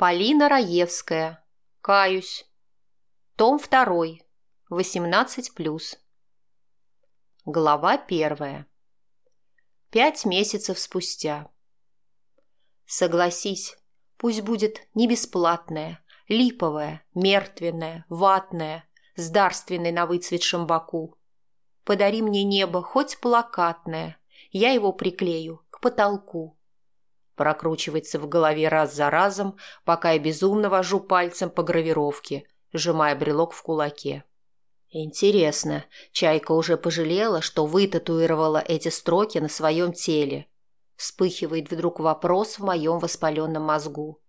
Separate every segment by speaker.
Speaker 1: Полина Раевская. Каюсь. Том 2. 18+. Глава первая. Пять месяцев спустя. Согласись, пусть будет не бесплатная, липовая, мертвенная, ватная, с дарственной на выцветшем боку. Подари мне небо хоть плакатное, я его приклею к потолку прокручивается в голове раз за разом, пока я безумно вожу пальцем по гравировке, сжимая брелок в кулаке. Интересно, Чайка уже пожалела, что вытатуировала эти строки на своем теле? Вспыхивает вдруг вопрос в моем воспаленном мозгу.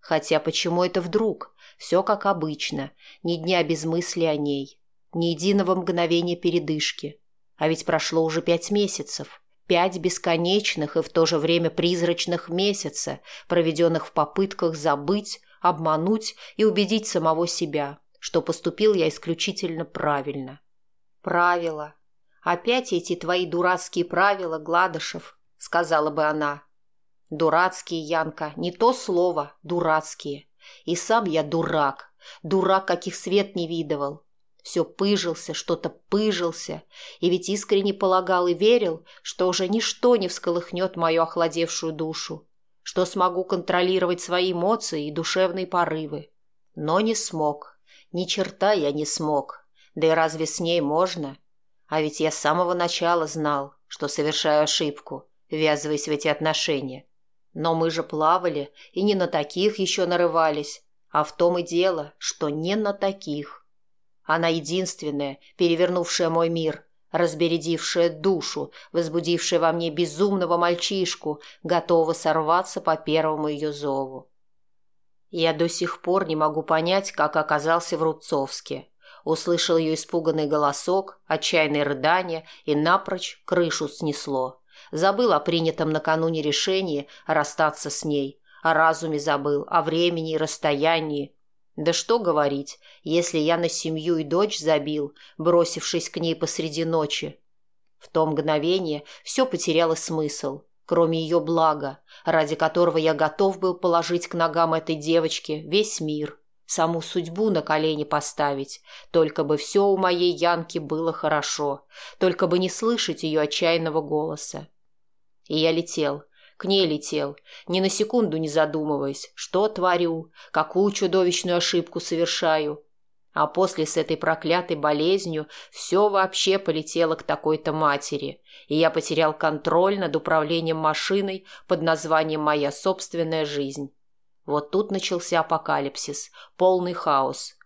Speaker 1: Хотя почему это вдруг? Все как обычно, ни дня без мысли о ней, ни единого мгновения передышки. А ведь прошло уже пять месяцев. Пять бесконечных и в то же время призрачных месяца, проведенных в попытках забыть, обмануть и убедить самого себя, что поступил я исключительно правильно. Правила. Опять эти твои дурацкие правила, Гладышев, сказала бы она. Дурацкие, Янка, не то слово, дурацкие. И сам я дурак, дурак, каких свет не видывал. Все пыжился, что-то пыжился, и ведь искренне полагал и верил, что уже ничто не всколыхнет мою охладевшую душу, что смогу контролировать свои эмоции и душевные порывы. Но не смог. Ни черта я не смог. Да и разве с ней можно? А ведь я с самого начала знал, что совершаю ошибку, ввязываясь в эти отношения. Но мы же плавали и не на таких еще нарывались, а в том и дело, что не на таких. Она единственная, перевернувшая мой мир, разбередившая душу, возбудившая во мне безумного мальчишку, готового сорваться по первому ее зову. Я до сих пор не могу понять, как оказался в Рубцовске. Услышал ее испуганный голосок, отчаянные рыдания и напрочь крышу снесло. Забыл о принятом накануне решении расстаться с ней, о разуме забыл, о времени и расстоянии, да что говорить, если я на семью и дочь забил, бросившись к ней посреди ночи. В то мгновение все потеряло смысл, кроме ее блага, ради которого я готов был положить к ногам этой девочки весь мир, саму судьбу на колени поставить, только бы все у моей Янки было хорошо, только бы не слышать ее отчаянного голоса. И я летел, к ней летел, ни на секунду не задумываясь, что творю, какую чудовищную ошибку совершаю. А после с этой проклятой болезнью все вообще полетело к такой-то матери, и я потерял контроль над управлением машиной под названием «Моя собственная жизнь». Вот тут начался апокалипсис, полный хаос.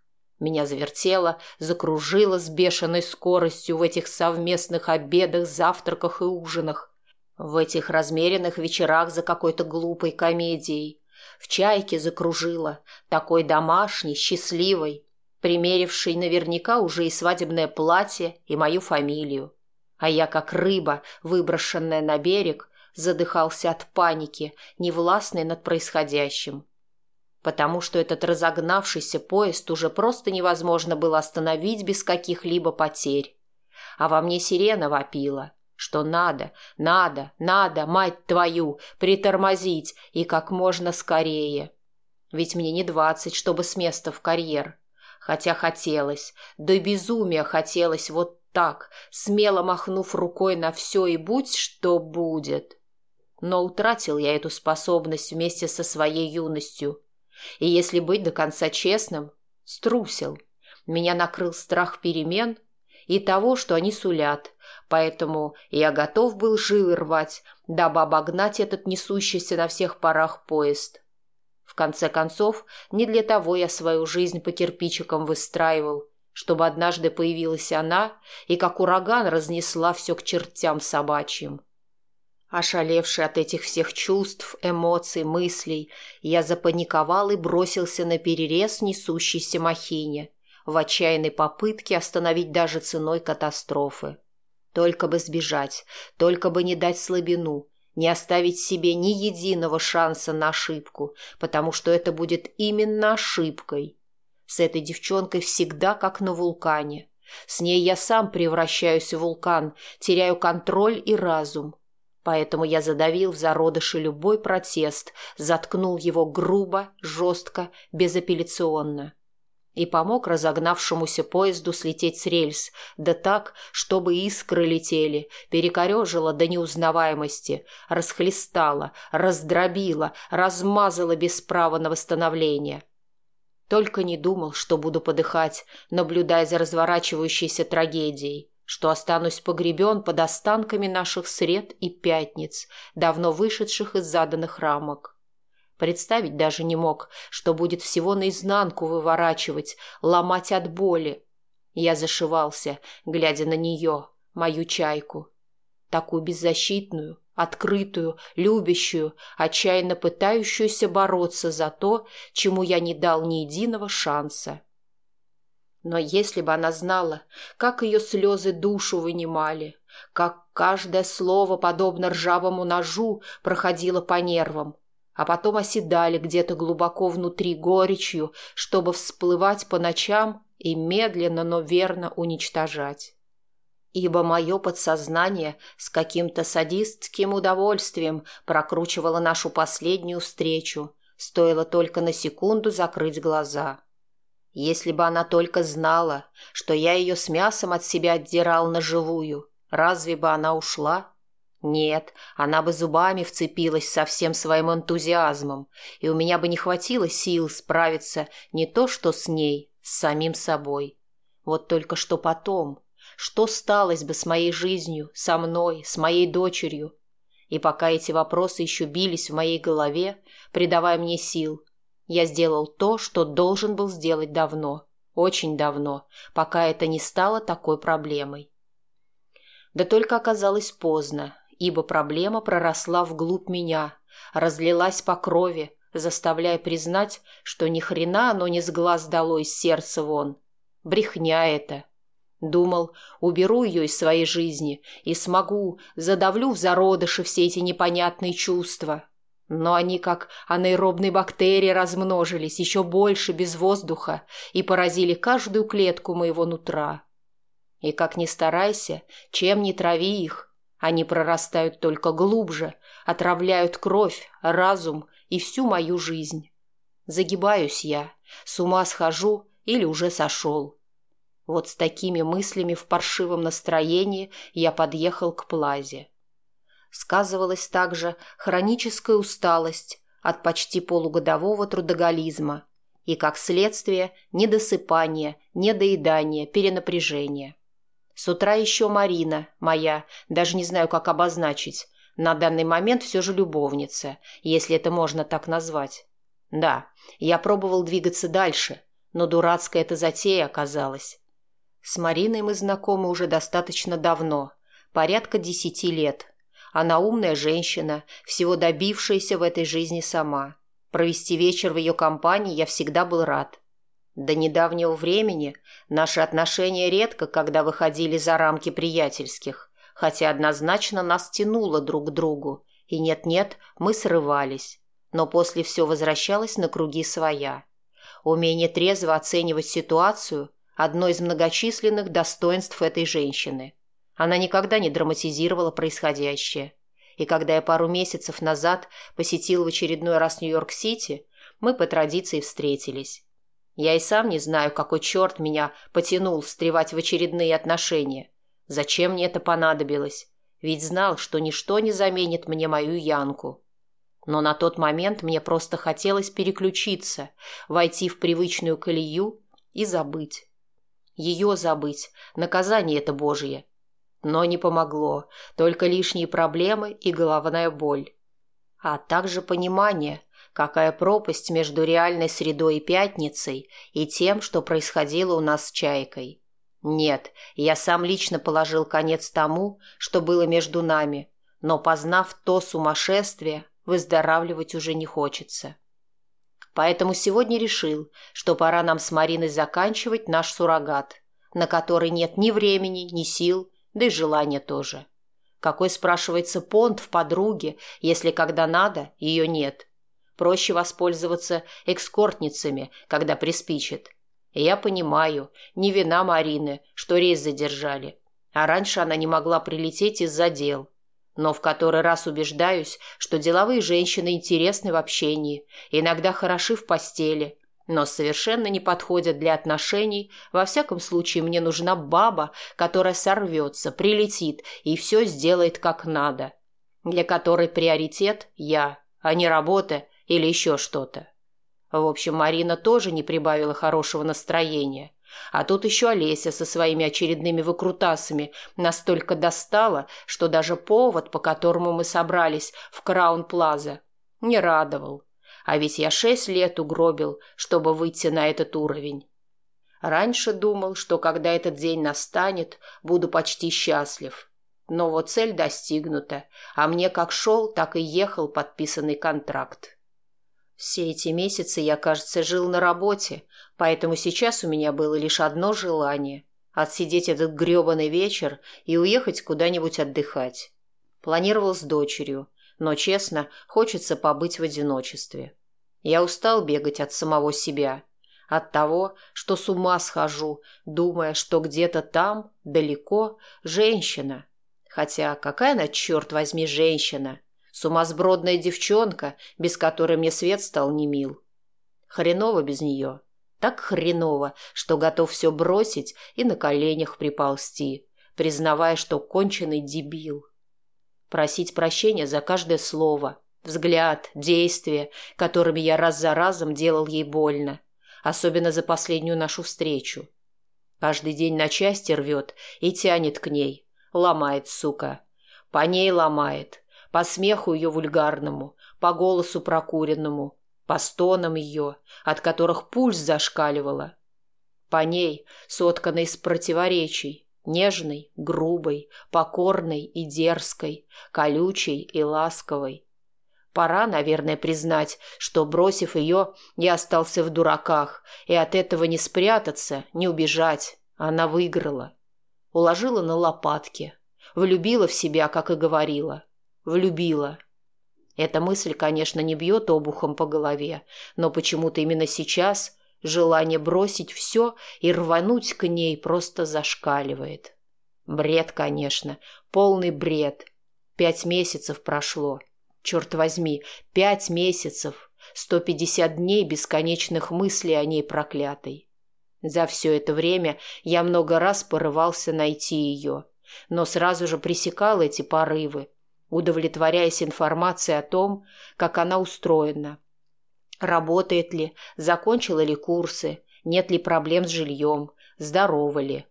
Speaker 1: Меня завертело, закружило с бешеной скоростью в этих совместных обедах, завтраках и ужинах. В этих размеренных вечерах за какой-то глупой комедией. В чайке закружила, такой домашней, счастливой, примерившей наверняка уже и свадебное платье, и мою фамилию. А я, как рыба, выброшенная на берег, задыхался от паники, невластной над происходящим. Потому что этот разогнавшийся поезд уже просто невозможно было остановить без каких-либо потерь. А во мне сирена вопила что надо, надо, надо, мать твою, притормозить и как можно скорее. Ведь мне не двадцать, чтобы с места в карьер. Хотя хотелось, да безумия хотелось вот так, смело махнув рукой на все и будь, что будет. Но утратил я эту способность вместе со своей юностью. И если быть до конца честным, струсил. Меня накрыл страх перемен и того, что они сулят – поэтому я готов был жилы рвать, дабы обогнать этот несущийся на всех парах поезд. В конце концов, не для того я свою жизнь по кирпичикам выстраивал, чтобы однажды появилась она и как ураган разнесла все к чертям собачьим. Ошалевший от этих всех чувств, эмоций, мыслей, я запаниковал и бросился на перерез несущейся махине в отчаянной попытке остановить даже ценой катастрофы. Только бы сбежать, только бы не дать слабину, не оставить себе ни единого шанса на ошибку, потому что это будет именно ошибкой. С этой девчонкой всегда как на вулкане. С ней я сам превращаюсь в вулкан, теряю контроль и разум. Поэтому я задавил в зародыше любой протест, заткнул его грубо, жестко, безапелляционно. И помог разогнавшемуся поезду слететь с рельс, да так, чтобы искры летели, перекорежило до неузнаваемости, расхлестало, раздробило, размазало без права на восстановление. Только не думал, что буду подыхать, наблюдая за разворачивающейся трагедией что останусь погребен под останками наших сред и пятниц, давно вышедших из заданных рамок. Представить даже не мог, что будет всего наизнанку выворачивать, ломать от боли. Я зашивался, глядя на нее, мою чайку. Такую беззащитную, открытую, любящую, отчаянно пытающуюся бороться за то, чему я не дал ни единого шанса. Но если бы она знала, как ее слезы душу вынимали, как каждое слово, подобно ржавому ножу, проходило по нервам, а потом оседали где-то глубоко внутри горечью, чтобы всплывать по ночам и медленно, но верно уничтожать. Ибо мое подсознание с каким-то садистским удовольствием прокручивало нашу последнюю встречу, стоило только на секунду закрыть глаза. Если бы она только знала, что я ее с мясом от себя отдирал на живую, разве бы она ушла? Нет, она бы зубами вцепилась со всем своим энтузиазмом, и у меня бы не хватило сил справиться не то что с ней, с самим собой. Вот только что потом, что сталось бы с моей жизнью, со мной, с моей дочерью? И пока эти вопросы еще бились в моей голове, придавая мне сил, я сделал то, что должен был сделать давно, очень давно, пока это не стало такой проблемой. Да только оказалось поздно, ибо проблема проросла вглубь меня, разлилась по крови, заставляя признать, что ни хрена оно не с глаз дало из сердца вон. Брехня это. Думал, уберу ее из своей жизни и смогу, задавлю в зародыше все эти непонятные чувства. Но они, как анаэробные бактерии, размножились еще больше без воздуха и поразили каждую клетку моего нутра. И как ни старайся, чем ни трави их, они прорастают только глубже, отравляют кровь, разум и всю мою жизнь. Загибаюсь я, с ума схожу или уже сошел. Вот с такими мыслями в паршивом настроении я подъехал к плазе. Сказывалась также хроническая усталость от почти полугодового трудоголизма и, как следствие, недосыпание, недоедание, перенапряжение. С утра еще Марина, моя, даже не знаю, как обозначить, на данный момент все же любовница, если это можно так назвать. Да, я пробовал двигаться дальше, но дурацкая эта затея оказалась. С Мариной мы знакомы уже достаточно давно, порядка десяти лет – она умная женщина, всего добившаяся в этой жизни сама. Провести вечер в ее компании я всегда был рад. До недавнего времени наши отношения редко когда выходили за рамки приятельских, хотя однозначно нас тянуло друг к другу, и нет-нет, мы срывались. Но после все возвращалось на круги своя. Умение трезво оценивать ситуацию – одно из многочисленных достоинств этой женщины. Она никогда не драматизировала происходящее. И когда я пару месяцев назад посетил в очередной раз Нью-Йорк-Сити, мы по традиции встретились. Я и сам не знаю, какой черт меня потянул встревать в очередные отношения. Зачем мне это понадобилось? Ведь знал, что ничто не заменит мне мою Янку. Но на тот момент мне просто хотелось переключиться, войти в привычную колею и забыть. Ее забыть, наказание это Божье – но не помогло, только лишние проблемы и головная боль. А также понимание, какая пропасть между реальной средой и пятницей и тем, что происходило у нас с Чайкой. Нет, я сам лично положил конец тому, что было между нами, но, познав то сумасшествие, выздоравливать уже не хочется. Поэтому сегодня решил, что пора нам с Мариной заканчивать наш суррогат, на который нет ни времени, ни сил, да и желание тоже. Какой, спрашивается, понт в подруге, если когда надо, ее нет? Проще воспользоваться экскортницами, когда приспичит. Я понимаю, не вина Марины, что рейс задержали. А раньше она не могла прилететь из-за дел. но в который раз убеждаюсь, что деловые женщины интересны в общении, иногда хороши в постели, но совершенно не подходят для отношений. Во всяком случае, мне нужна баба, которая сорвется, прилетит и все сделает как надо, для которой приоритет я, а не работа или еще что-то. В общем, Марина тоже не прибавила хорошего настроения. А тут еще Олеся со своими очередными выкрутасами настолько достала, что даже повод, по которому мы собрались в Краун-Плаза, не радовал. А ведь я шесть лет угробил, чтобы выйти на этот уровень. Раньше думал, что когда этот день настанет, буду почти счастлив. Но вот цель достигнута, а мне как шел, так и ехал подписанный контракт. Все эти месяцы я, кажется, жил на работе, поэтому сейчас у меня было лишь одно желание – отсидеть этот грёбаный вечер и уехать куда-нибудь отдыхать. Планировал с дочерью, но, честно, хочется побыть в одиночестве. Я устал бегать от самого себя, от того, что с ума схожу, думая, что где-то там, далеко, женщина. Хотя какая она, черт возьми, женщина – Сумасбродная девчонка, без которой мне свет стал немил. Хреново без нее. Так хреново, что готов все бросить и на коленях приползти, признавая, что конченый дебил. Просить прощения за каждое слово, взгляд, действие, которыми я раз за разом делал ей больно, особенно за последнюю нашу встречу. Каждый день на части рвет и тянет к ней, ломает, сука. По ней ломает, по смеху ее вульгарному, по голосу прокуренному, по стонам ее, от которых пульс зашкаливала. По ней, сотканной из противоречий, нежной, грубой, покорной и дерзкой, колючей и ласковой. Пора, наверное, признать, что, бросив ее, я остался в дураках, и от этого не спрятаться, не убежать. Она выиграла. Уложила на лопатки, влюбила в себя, как и говорила. Влюбила. Эта мысль, конечно, не бьет обухом по голове, но почему-то именно сейчас желание бросить все и рвануть к ней просто зашкаливает. Бред, конечно, полный бред. Пять месяцев прошло. Черт возьми, пять месяцев. Сто пятьдесят дней бесконечных мыслей о ней проклятой. За все это время я много раз порывался найти ее, но сразу же пресекал эти порывы, удовлетворяясь информацией о том, как она устроена. Работает ли, закончила ли курсы, нет ли проблем с жильем, здорова ли.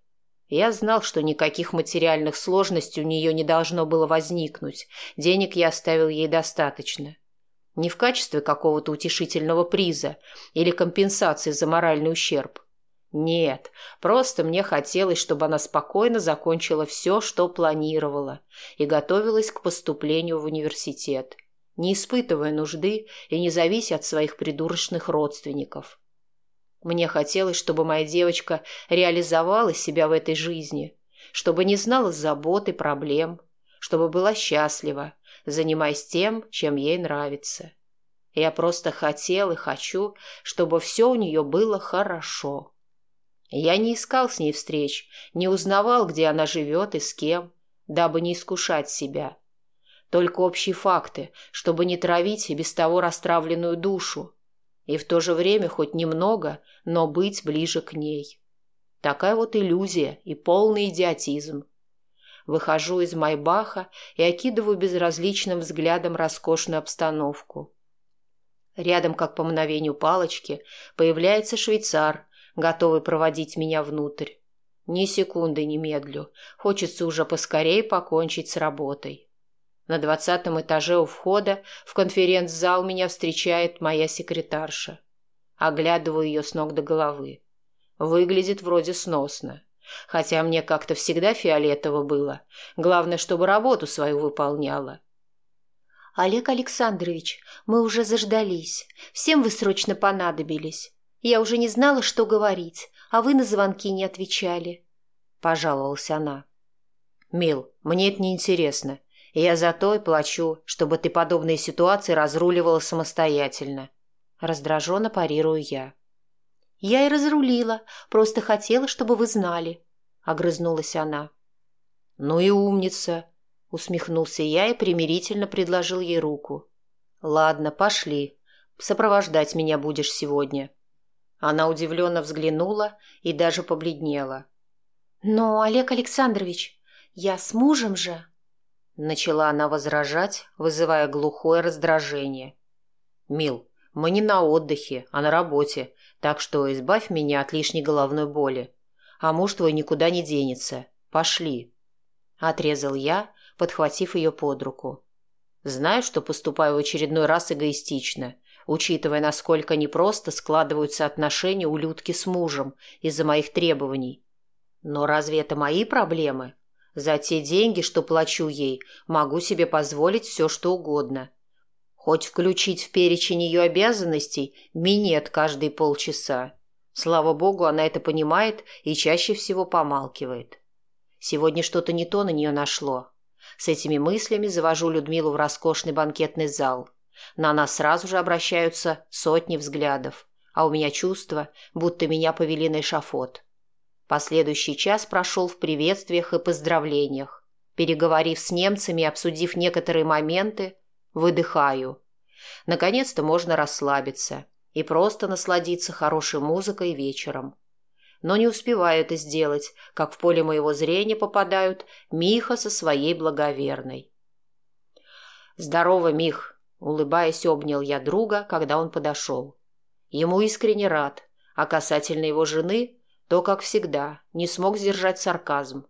Speaker 1: Я знал, что никаких материальных сложностей у нее не должно было возникнуть, денег я оставил ей достаточно. Не в качестве какого-то утешительного приза или компенсации за моральный ущерб. Нет, просто мне хотелось, чтобы она спокойно закончила все, что планировала, и готовилась к поступлению в университет, не испытывая нужды и не завися от своих придурочных родственников. Мне хотелось, чтобы моя девочка реализовала себя в этой жизни, чтобы не знала забот и проблем, чтобы была счастлива, занимаясь тем, чем ей нравится. Я просто хотел и хочу, чтобы все у нее было хорошо. Я не искал с ней встреч, не узнавал, где она живет и с кем, дабы не искушать себя. Только общие факты, чтобы не травить и без того расстравленную душу. И в то же время хоть немного, но быть ближе к ней. Такая вот иллюзия и полный идиотизм. Выхожу из Майбаха и окидываю безразличным взглядом роскошную обстановку. Рядом, как по мгновению палочки, появляется швейцар готовый проводить меня внутрь. Ни секунды не медлю. Хочется уже поскорее покончить с работой. На двадцатом этаже у входа в конференц-зал меня встречает моя секретарша. Оглядываю ее с ног до головы. Выглядит вроде сносно. Хотя мне как-то всегда фиолетово было. Главное, чтобы работу свою выполняла.
Speaker 2: «Олег Александрович, мы уже заждались. Всем вы срочно понадобились. Я уже не знала, что говорить, а вы на звонки не отвечали. Пожаловалась она.
Speaker 1: Мил, мне это неинтересно. Я за то и плачу, чтобы ты подобные ситуации разруливала самостоятельно. Раздраженно парирую я.
Speaker 2: Я и разрулила, просто хотела, чтобы вы знали. Огрызнулась она.
Speaker 1: Ну и умница. – усмехнулся я и примирительно предложил ей руку. «Ладно, пошли. Сопровождать меня будешь сегодня». Она удивленно взглянула и даже побледнела.
Speaker 2: «Но, Олег Александрович, я с мужем же...»
Speaker 1: Начала она возражать, вызывая глухое раздражение. «Мил, мы не на отдыхе, а на работе, так что избавь меня от лишней головной боли. А муж твой никуда не денется. Пошли». Отрезал я, подхватив ее под руку. Знаю, что поступаю в очередной раз эгоистично, учитывая, насколько непросто складываются отношения у Людки с мужем из-за моих требований. Но разве это мои проблемы? За те деньги, что плачу ей, могу себе позволить все, что угодно. Хоть включить в перечень ее обязанностей минет каждые полчаса. Слава богу, она это понимает и чаще всего помалкивает. Сегодня что-то не то на нее нашло. С этими мыслями завожу Людмилу в роскошный банкетный зал. На нас сразу же обращаются сотни взглядов, а у меня чувство, будто меня повели на эшафот. Последующий час прошел в приветствиях и поздравлениях. Переговорив с немцами и обсудив некоторые моменты, выдыхаю. Наконец-то можно расслабиться и просто насладиться хорошей музыкой вечером. Но не успеваю это сделать, как в поле моего зрения попадают Миха со своей благоверной. «Здорово, Мих!» – улыбаясь, обнял я друга, когда он подошел. Ему искренне рад, а касательно его жены, то, как всегда, не смог сдержать сарказм.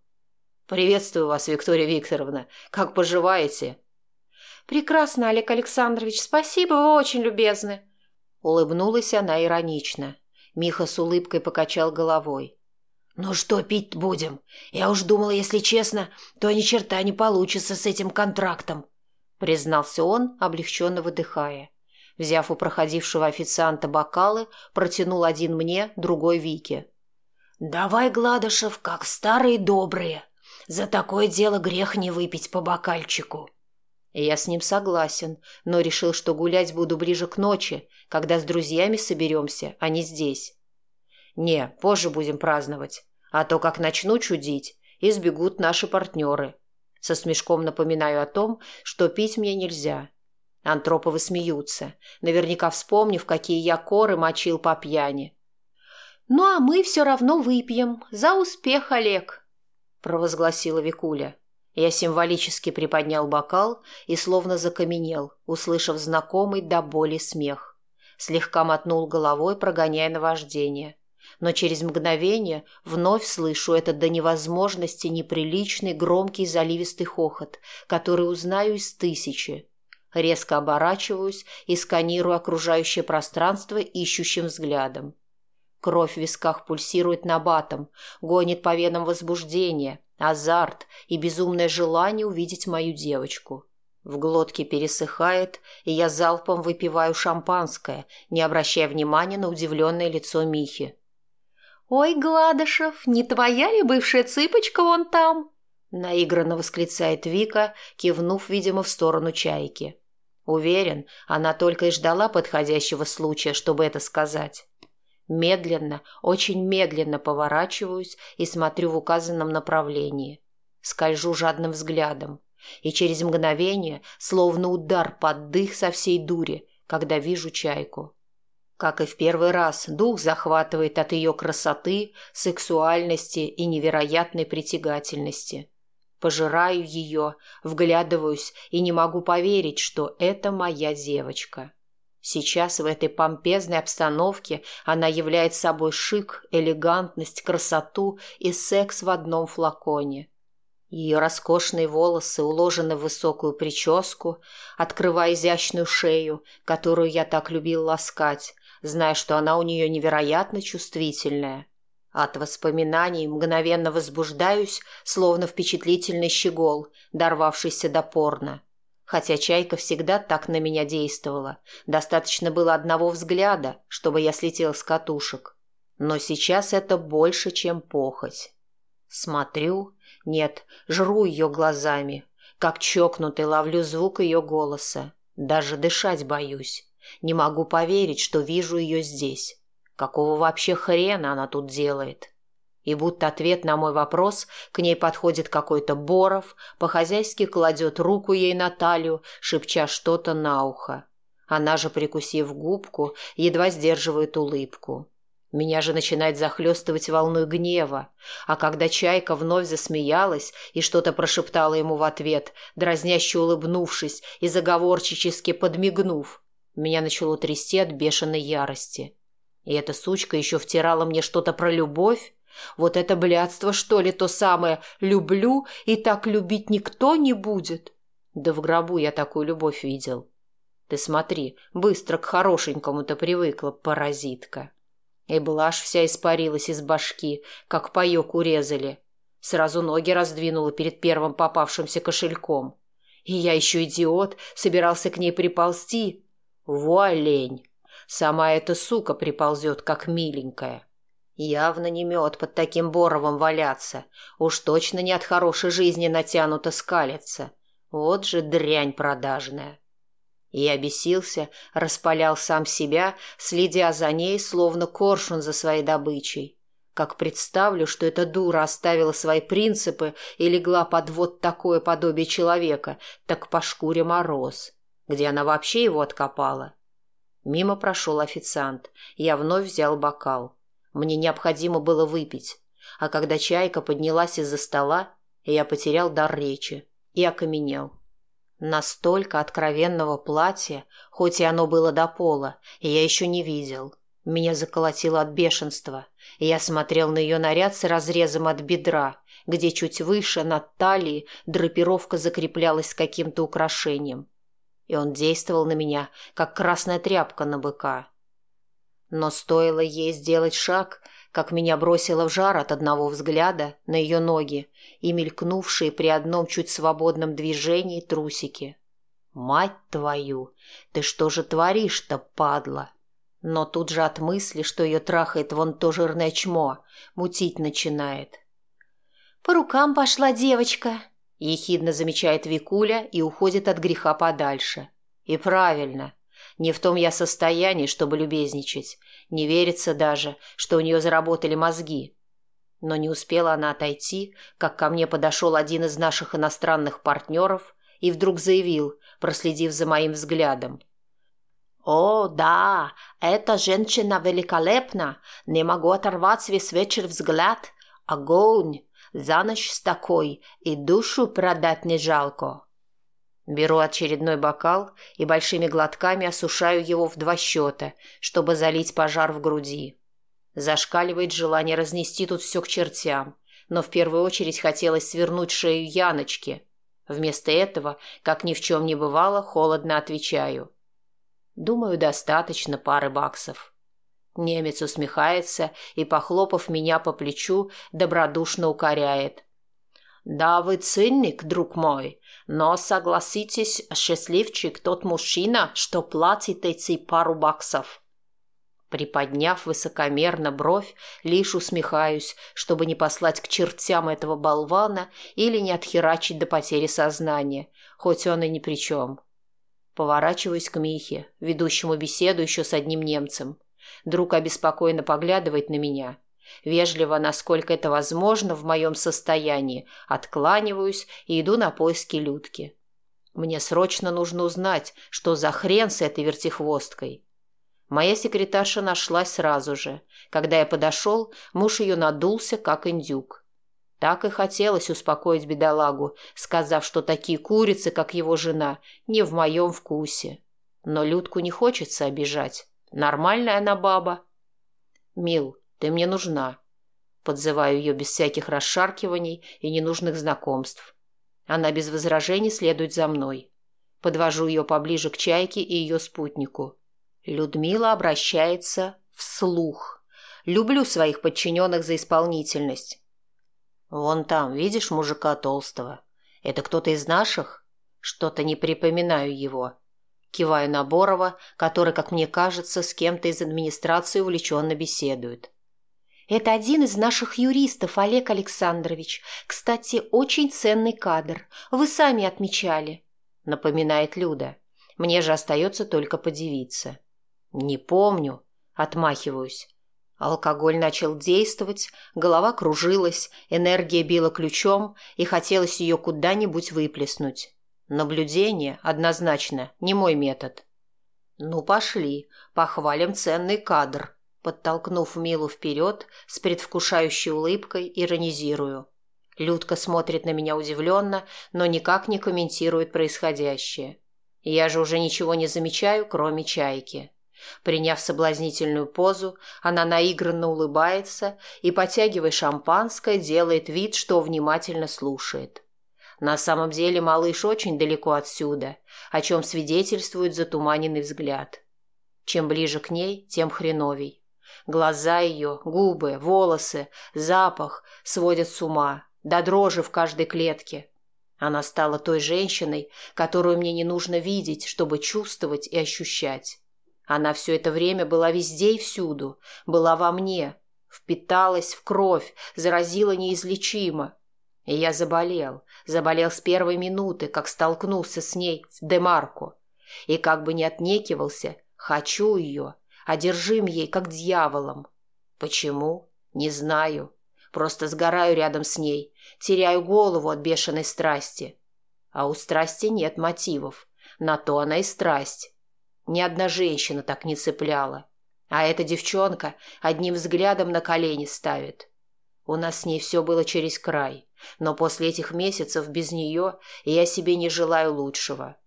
Speaker 1: «Приветствую вас, Виктория Викторовна. Как поживаете?»
Speaker 2: «Прекрасно, Олег Александрович. Спасибо, вы очень любезны».
Speaker 1: Улыбнулась она иронично. Миха с улыбкой покачал головой.
Speaker 3: «Ну что пить будем? Я уж думала, если честно, то ни черта не получится с этим контрактом»,
Speaker 1: признался он, облегченно выдыхая. Взяв у проходившего официанта бокалы, протянул один мне, другой Вике.
Speaker 3: «Давай, Гладышев, как старые добрые. За такое дело грех не выпить по бокальчику».
Speaker 1: Я с ним согласен, но решил, что гулять буду ближе к ночи, когда с друзьями соберемся, а не здесь. Не, позже будем праздновать, а то как начну чудить, избегут наши партнеры. Со смешком напоминаю о том, что пить мне нельзя. Антроповы смеются, наверняка вспомнив, какие я коры мочил по пьяни.
Speaker 2: «Ну, а мы все равно выпьем. За успех, Олег!» – провозгласила Викуля.
Speaker 1: Я символически приподнял бокал и словно закаменел, услышав знакомый до боли смех. Слегка мотнул головой, прогоняя наваждение. Но через мгновение вновь слышу этот до невозможности неприличный громкий заливистый хохот, который узнаю из тысячи. Резко оборачиваюсь и сканирую окружающее пространство ищущим взглядом. Кровь в висках пульсирует набатом, гонит по венам возбуждение, азарт и безумное желание увидеть мою девочку. В глотке пересыхает, и я залпом выпиваю шампанское, не обращая внимания на удивленное лицо Михи.
Speaker 2: «Ой, Гладышев, не твоя ли бывшая цыпочка вон там?»
Speaker 1: наигранно восклицает Вика, кивнув, видимо, в сторону чайки. Уверен, она только и ждала подходящего случая, чтобы это сказать. Медленно, очень медленно поворачиваюсь и смотрю в указанном направлении. Скольжу жадным взглядом. И через мгновение, словно удар под дых со всей дури, когда вижу чайку. Как и в первый раз, дух захватывает от ее красоты, сексуальности и невероятной притягательности. Пожираю ее, вглядываюсь и не могу поверить, что это моя девочка. Сейчас в этой помпезной обстановке она является собой шик, элегантность, красоту и секс в одном флаконе. Ее роскошные волосы уложены в высокую прическу, открывая изящную шею, которую я так любил ласкать, зная, что она у нее невероятно чувствительная. От воспоминаний мгновенно возбуждаюсь, словно впечатлительный щегол, дорвавшийся до порно. Хотя чайка всегда так на меня действовала. Достаточно было одного взгляда, чтобы я слетел с катушек. Но сейчас это больше, чем похоть. Смотрю, нет, жру ее глазами. Как чокнутый ловлю звук ее голоса. Даже дышать боюсь. Не могу поверить, что вижу ее здесь. Какого вообще хрена она тут делает? И будто ответ на мой вопрос, к ней подходит какой-то Боров, по-хозяйски кладет руку ей на талию, шепча что-то на ухо. Она же, прикусив губку, едва сдерживает улыбку. Меня же начинает захлестывать волной гнева, а когда Чайка вновь засмеялась и что-то прошептала ему в ответ, дразняще улыбнувшись и заговорчически подмигнув, меня начало трясти от бешеной ярости. И эта сучка еще втирала мне что-то про любовь? Вот это блядство, что ли, то самое «люблю» и так любить никто не будет? Да в гробу я такую любовь видел. Ты смотри, быстро к хорошенькому-то привыкла, паразитка. И блажь вся испарилась из башки, как паёк урезали. Сразу ноги раздвинула перед первым попавшимся кошельком. И я еще идиот, собирался к ней приползти. Во! Сама эта сука приползет, как миленькая. Явно не мед под таким боровом валяться. Уж точно не от хорошей жизни натянуто скалится. Вот же дрянь продажная. И обесился, распалял сам себя, следя за ней, словно коршун за своей добычей. Как представлю, что эта дура оставила свои принципы и легла под вот такое подобие человека, так по шкуре мороз. Где она вообще его откопала? Мимо прошел официант. Я вновь взял бокал. Мне необходимо было выпить. А когда чайка поднялась из-за стола, я потерял дар речи и окаменел. Настолько откровенного платья, хоть и оно было до пола, я еще не видел. Меня заколотило от бешенства, я смотрел на ее наряд с разрезом от бедра, где чуть выше, над талией, драпировка закреплялась каким-то украшением. И он действовал на меня, как красная тряпка на быка. Но стоило ей сделать шаг, как меня бросило в жар от одного взгляда на ее ноги и мелькнувшие при одном чуть свободном движении трусики. «Мать твою! Ты что же творишь-то, падла?» Но тут же от мысли, что ее трахает вон то жирное чмо, мутить начинает.
Speaker 2: «По рукам пошла девочка», —
Speaker 1: ехидно замечает Викуля и уходит от греха подальше. «И правильно. Не в том я состоянии, чтобы любезничать. Не верится даже, что у нее заработали мозги. Но не успела она отойти, как ко мне подошел один из наших иностранных партнеров и вдруг заявил, проследив за моим взглядом. «О, да, эта женщина великолепна. Не могу оторвать весь вечер взгляд. Огонь! За ночь с такой и душу продать не жалко». Беру очередной бокал и большими глотками осушаю его в два счета, чтобы залить пожар в груди. Зашкаливает желание разнести тут все к чертям, но в первую очередь хотелось свернуть шею Яночки. Вместо этого, как ни в чем не бывало, холодно отвечаю. Думаю, достаточно пары баксов. Немец усмехается и, похлопав меня по плечу, добродушно укоряет. «Да, вы циник, друг мой, но согласитесь, счастливчик тот мужчина, что платит эти пару баксов». Приподняв высокомерно бровь, лишь усмехаюсь, чтобы не послать к чертям этого болвана или не отхерачить до потери сознания, хоть он и ни при чем. Поворачиваюсь к Михе, ведущему беседу еще с одним немцем. Друг обеспокоенно поглядывает на меня – Вежливо, насколько это возможно в моем состоянии, откланиваюсь и иду на поиски Людки. Мне срочно нужно узнать, что за хрен с этой вертихвосткой. Моя секретарша нашлась сразу же. Когда я подошел, муж ее надулся, как индюк. Так и хотелось успокоить бедолагу, сказав, что такие курицы, как его жена, не в моем вкусе. Но Людку не хочется обижать. Нормальная она баба. «Мил, ты мне нужна. Подзываю ее без всяких расшаркиваний и ненужных знакомств. Она без возражений следует за мной. Подвожу ее поближе к Чайке и ее спутнику. Людмила обращается вслух. Люблю своих подчиненных за исполнительность. Вон там, видишь мужика толстого? Это кто-то из наших? Что-то не припоминаю его. Киваю на Борова, который, как мне кажется, с кем-то из администрации увлеченно беседует.
Speaker 2: Это один из наших юристов, Олег Александрович. Кстати, очень ценный кадр. Вы сами отмечали.
Speaker 1: Напоминает Люда. Мне же остается только подивиться. Не помню. Отмахиваюсь. Алкоголь начал действовать, голова кружилась, энергия била ключом, и хотелось ее куда-нибудь выплеснуть. Наблюдение, однозначно, не мой метод. «Ну, пошли, похвалим ценный кадр», подтолкнув Милу вперед, с предвкушающей улыбкой иронизирую. Людка смотрит на меня удивленно, но никак не комментирует происходящее. Я же уже ничего не замечаю, кроме чайки. Приняв соблазнительную позу, она наигранно улыбается и, потягивая шампанское, делает вид, что внимательно слушает. На самом деле малыш очень далеко отсюда, о чем свидетельствует затуманенный взгляд. Чем ближе к ней, тем хреновей. Глаза ее, губы, волосы, запах сводят с ума, до дрожи в каждой клетке. Она стала той женщиной, которую мне не нужно видеть, чтобы чувствовать и ощущать. Она все это время была везде и всюду, была во мне, впиталась в кровь, заразила неизлечимо. И я заболел, заболел с первой минуты, как столкнулся с ней в Демарку. И как бы не отнекивался, хочу ее, одержим ей, как дьяволом. Почему? Не знаю. Просто сгораю рядом с ней, теряю голову от бешеной страсти. А у страсти нет мотивов. На то она и страсть. Ни одна женщина так не цепляла. А эта девчонка одним взглядом на колени ставит. У нас с ней все было через край, но после этих месяцев без нее я себе не желаю лучшего.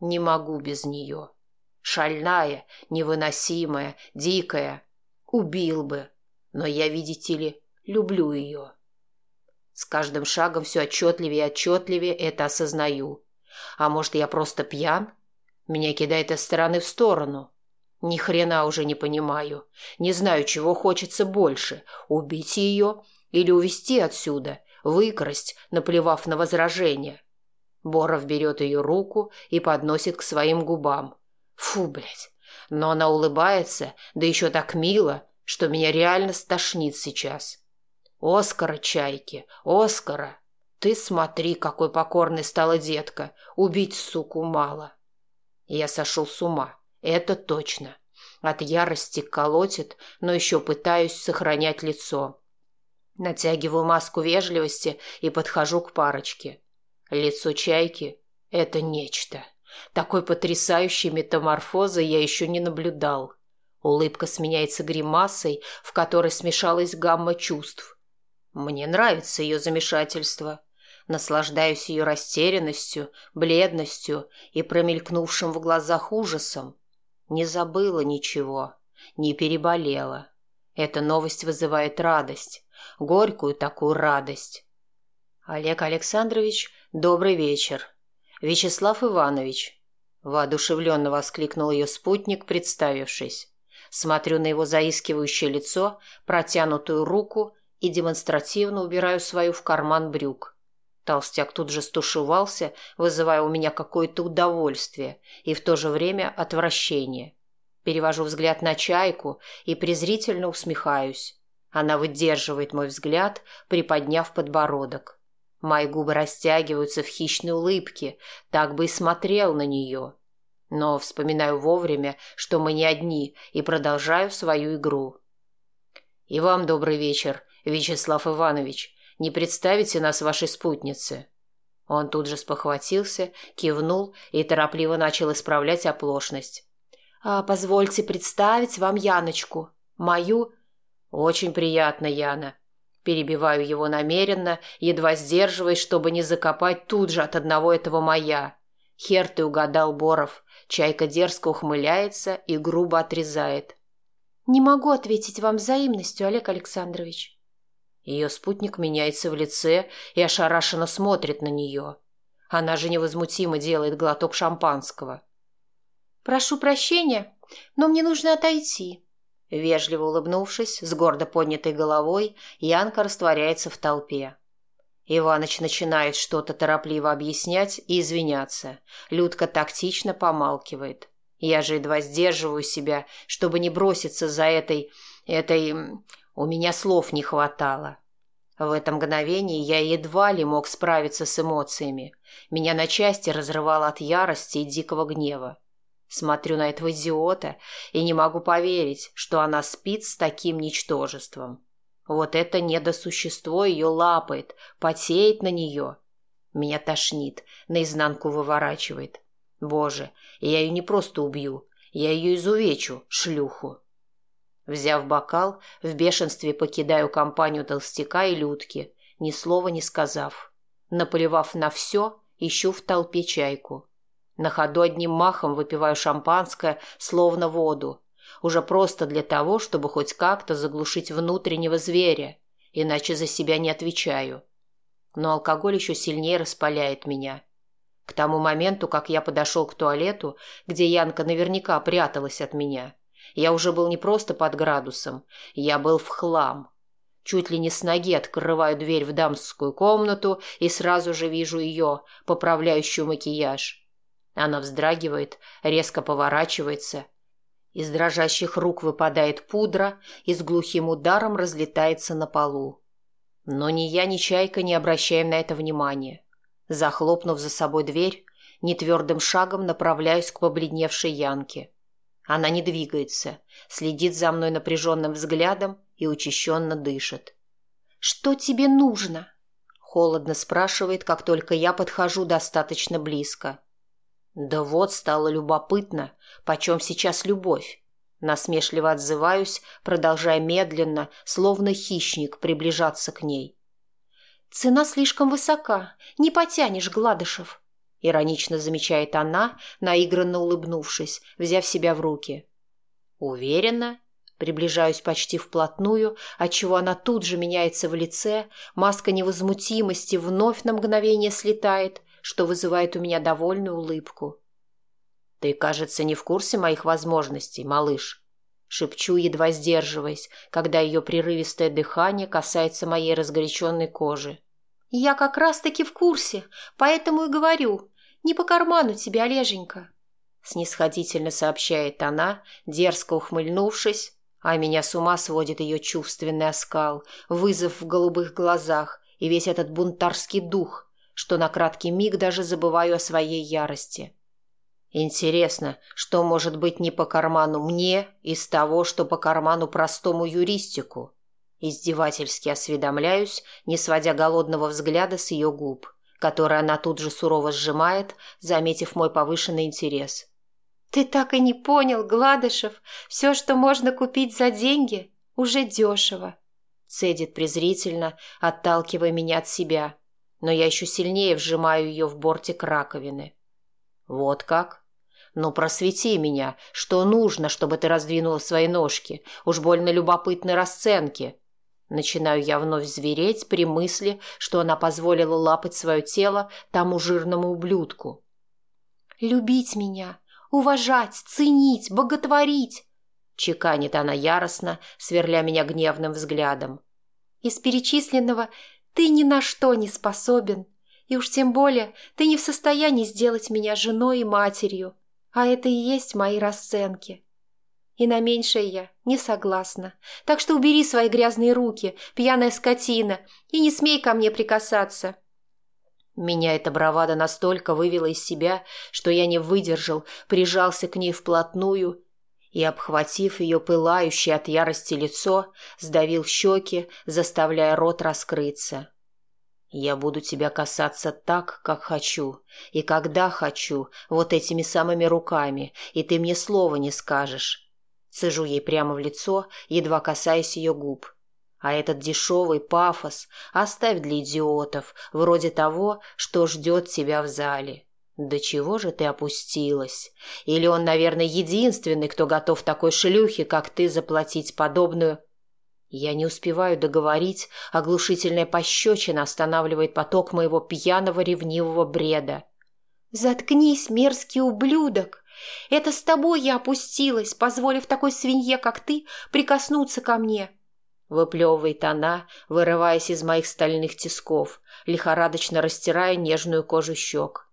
Speaker 1: Не могу без нее. Шальная, невыносимая, дикая. Убил бы. Но я, видите ли, люблю ее. С каждым шагом все отчетливее и отчетливее это осознаю. А может, я просто пьян? Меня кидает из стороны в сторону. Ни хрена уже не понимаю. Не знаю, чего хочется больше – убить ее или увести отсюда, выкрасть, наплевав на возражение. Боров берет ее руку и подносит к своим губам. Фу, блядь. Но она улыбается, да еще так мило, что меня реально стошнит сейчас. Оскара, чайки, Оскара. Ты смотри, какой покорной стала детка. Убить суку мало. Я сошел с ума, это точно. От ярости колотит, но еще пытаюсь сохранять лицо. Натягиваю маску вежливости и подхожу к парочке. Лицо чайки – это нечто. Такой потрясающей метаморфозы я еще не наблюдал. Улыбка сменяется гримасой, в которой смешалась гамма чувств. Мне нравится ее замешательство. Наслаждаюсь ее растерянностью, бледностью и промелькнувшим в глазах ужасом. Не забыла ничего, не переболела. Эта новость вызывает радость, горькую такую радость. Олег Александрович, добрый вечер. Вячеслав Иванович. Воодушевленно воскликнул ее спутник, представившись. Смотрю на его заискивающее лицо, протянутую руку и демонстративно убираю свою в карман брюк. Толстяк тут же стушевался, вызывая у меня какое-то удовольствие и в то же время отвращение. Перевожу взгляд на чайку и презрительно усмехаюсь. Она выдерживает мой взгляд, приподняв подбородок. Мои губы растягиваются в хищной улыбке, так бы и смотрел на нее. Но вспоминаю вовремя, что мы не одни, и продолжаю свою игру. «И вам добрый вечер, Вячеслав Иванович», не представите нас вашей спутнице?» Он тут же спохватился, кивнул и торопливо начал исправлять оплошность. «А позвольте представить вам Яночку, мою...» «Очень приятно, Яна». Перебиваю его намеренно, едва сдерживаясь, чтобы не закопать тут же от одного этого моя. Хер ты угадал, Боров. Чайка дерзко ухмыляется и грубо отрезает.
Speaker 2: «Не могу ответить вам взаимностью, Олег Александрович».
Speaker 1: Ее спутник меняется в лице и ошарашенно смотрит на нее. Она же невозмутимо делает глоток шампанского.
Speaker 2: «Прошу прощения, но мне нужно отойти».
Speaker 1: Вежливо улыбнувшись, с гордо поднятой головой, Янка растворяется в толпе. Иваныч начинает что-то торопливо объяснять и извиняться. Людка тактично помалкивает. Я же едва сдерживаю себя, чтобы не броситься за этой... этой... У меня слов не хватало. В это мгновение я едва ли мог справиться с эмоциями. Меня на части разрывало от ярости и дикого гнева. Смотрю на этого идиота и не могу поверить, что она спит с таким ничтожеством. Вот это недосущество ее лапает, потеет на нее. Меня тошнит, наизнанку выворачивает. Боже, я ее не просто убью, я ее изувечу, шлюху. Взяв бокал, в бешенстве покидаю компанию толстяка и людки, ни слова не сказав. Наплевав на все, ищу в толпе чайку. На ходу одним махом выпиваю шампанское, словно воду. Уже просто для того, чтобы хоть как-то заглушить внутреннего зверя, иначе за себя не отвечаю. Но алкоголь еще сильнее распаляет меня. К тому моменту, как я подошел к туалету, где Янка наверняка пряталась от меня, я уже был не просто под градусом, я был в хлам. Чуть ли не с ноги открываю дверь в дамскую комнату и сразу же вижу ее, поправляющую макияж. Она вздрагивает, резко поворачивается. Из дрожащих рук выпадает пудра и с глухим ударом разлетается на полу. Но ни я, ни Чайка не обращаем на это внимания. Захлопнув за собой дверь, нетвердым шагом направляюсь к побледневшей Янке. Она не двигается, следит за мной напряженным взглядом и учащенно дышит.
Speaker 2: «Что тебе нужно?»
Speaker 1: Холодно спрашивает, как только я подхожу достаточно близко. Да вот стало любопытно, почем сейчас любовь. Насмешливо отзываюсь, продолжая медленно, словно хищник, приближаться к ней.
Speaker 2: «Цена слишком высока, не потянешь, Гладышев», — иронично замечает она, наигранно улыбнувшись, взяв себя в руки.
Speaker 1: «Уверена?» Приближаюсь почти вплотную, отчего она тут же меняется в лице, маска невозмутимости вновь на мгновение слетает, что вызывает у меня довольную улыбку. «Ты, кажется, не в курсе моих возможностей, малыш», — шепчу, едва сдерживаясь, когда ее прерывистое дыхание касается моей разгоряченной кожи.
Speaker 2: «Я как раз-таки в курсе, поэтому и говорю. Не по карману тебе, Олеженька», — снисходительно сообщает она, дерзко ухмыльнувшись, а меня с ума сводит ее чувственный оскал, вызов в голубых глазах и весь этот бунтарский дух, что на краткий миг даже забываю о своей ярости. Интересно, что может быть не по карману мне из того, что по карману простому юристику? Издевательски осведомляюсь, не сводя голодного взгляда с ее губ, который она тут же сурово сжимает, заметив мой повышенный интерес. «Ты так и не понял, Гладышев, все, что можно купить за деньги, уже дешево», цедит презрительно, отталкивая меня от себя но я еще сильнее вжимаю ее в бортик раковины.
Speaker 1: «Вот как? Ну, просвети меня, что нужно, чтобы ты раздвинула свои ножки, уж больно любопытны расценки». Начинаю я вновь звереть при мысли, что она позволила лапать свое тело тому жирному ублюдку.
Speaker 2: «Любить меня, уважать, ценить, боготворить!»
Speaker 1: Чеканит она яростно, сверля меня гневным взглядом.
Speaker 2: «Из перечисленного ты ни на что не способен, и уж тем более ты не в состоянии сделать меня женой и матерью, а это и есть мои расценки. И на меньшее я не согласна, так что убери свои грязные руки, пьяная скотина, и не смей ко мне прикасаться».
Speaker 1: Меня эта бравада настолько вывела из себя, что я не выдержал, прижался к ней вплотную и, обхватив ее пылающее от ярости лицо, сдавил щеки, заставляя рот раскрыться. «Я буду тебя касаться так, как хочу, и когда хочу, вот этими самыми руками, и ты мне слова не скажешь». Цежу ей прямо в лицо, едва касаясь ее губ. А этот дешевый пафос оставь для идиотов, вроде того, что ждет тебя в зале. «Да чего же ты опустилась? Или он, наверное, единственный, кто готов такой шлюхе, как ты, заплатить подобную...» Я не успеваю договорить, оглушительная пощечина останавливает поток моего пьяного ревнивого бреда.
Speaker 2: «Заткнись, мерзкий ублюдок! Это с тобой я опустилась, позволив такой свинье, как ты, прикоснуться ко мне!»
Speaker 1: Выплевывает она, вырываясь из моих стальных тисков, лихорадочно растирая нежную кожу щек.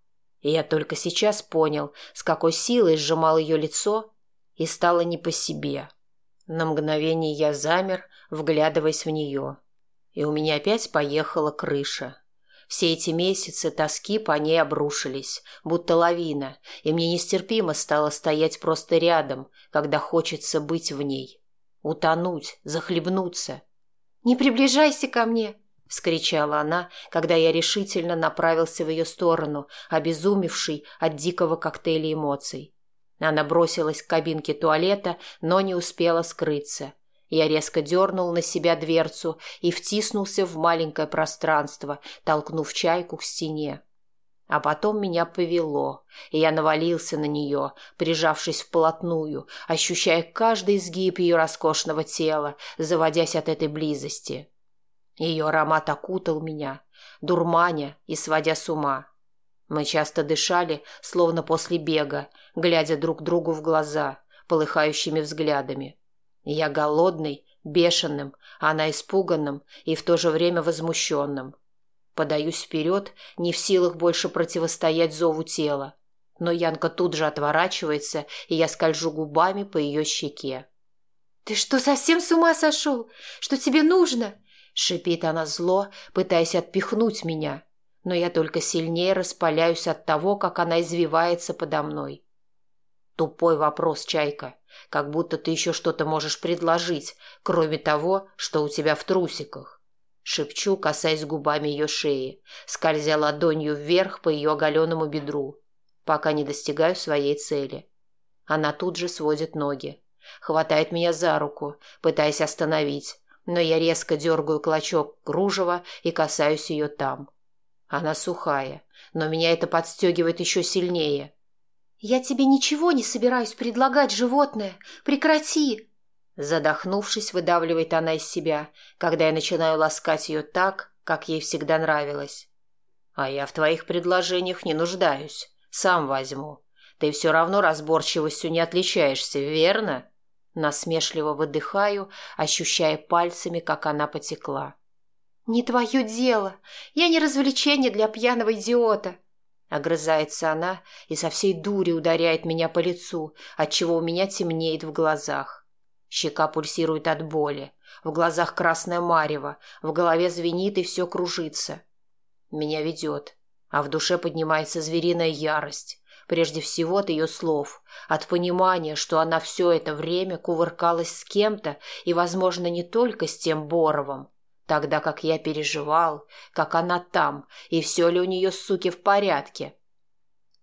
Speaker 1: И я только сейчас понял, с какой силой сжимал ее лицо, и стало не по себе. На мгновение я замер, вглядываясь в нее. И у меня опять поехала крыша. Все эти месяцы тоски по ней обрушились, будто лавина, и мне нестерпимо стало стоять просто рядом, когда хочется быть в ней. Утонуть, захлебнуться.
Speaker 2: «Не приближайся ко мне!»
Speaker 1: — вскричала она, когда я решительно направился в ее сторону, обезумевший от дикого коктейля эмоций. Она бросилась к кабинке туалета, но не успела скрыться. Я резко дернул на себя дверцу и втиснулся в маленькое пространство, толкнув чайку к стене. А потом меня повело, и я навалился на нее, прижавшись вплотную, ощущая каждый изгиб ее роскошного тела, заводясь от этой близости. Ее аромат окутал меня, дурманя и сводя с ума. Мы часто дышали, словно после бега, глядя друг другу в глаза, полыхающими взглядами. Я голодный, бешеным, она испуганным и в то же время возмущенным. Подаюсь вперед, не в силах больше противостоять зову тела. Но Янка тут же отворачивается, и я скольжу губами по ее щеке.
Speaker 2: «Ты что, совсем с ума сошел? Что тебе нужно?»
Speaker 1: Шипит она зло, пытаясь отпихнуть меня, но я только сильнее распаляюсь от того, как она извивается подо мной. Тупой вопрос, Чайка, как будто ты еще что-то можешь предложить, кроме того, что у тебя в трусиках. Шепчу, касаясь губами ее шеи, скользя ладонью вверх по ее оголенному бедру, пока не достигаю своей цели. Она тут же сводит ноги, хватает меня за руку, пытаясь остановить, но я резко дергаю клочок кружева и касаюсь ее там. Она сухая, но меня это подстегивает еще сильнее.
Speaker 2: «Я тебе ничего не собираюсь предлагать, животное. Прекрати!»
Speaker 1: Задохнувшись, выдавливает она из себя, когда я начинаю ласкать ее так, как ей всегда нравилось. «А я в твоих предложениях не нуждаюсь. Сам возьму. Ты все равно разборчивостью не отличаешься, верно?» Насмешливо выдыхаю, ощущая пальцами, как она потекла.
Speaker 2: «Не твое дело. Я не развлечение для пьяного идиота».
Speaker 1: Огрызается она и со всей дури ударяет меня по лицу, отчего у меня темнеет в глазах. Щека пульсирует от боли, в глазах красное марево, в голове звенит и все кружится. Меня ведет, а в душе поднимается звериная ярость. Прежде всего от ее слов, от понимания, что она все это время кувыркалась с кем-то и, возможно, не только с тем Боровым, тогда как я переживал, как она там, и все ли у нее, суки, в порядке.